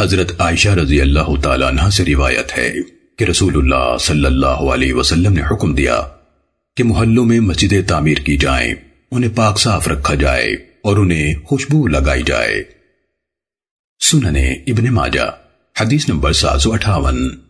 حضرت عائشہ رضی اللہ تعالیٰ عنہ سے روایت ہے کہ رسول اللہ صلی اللہ علیہ وسلم نے حکم دیا کہ محلوں میں مسجدیں تعمیر کی جائیں، انہیں پاک صاف رکھا جائے اور انہیں خوشبو لگائی جائے۔ سننے ابن ماجہ، حدیث نمبر سات سو اٹھاون۔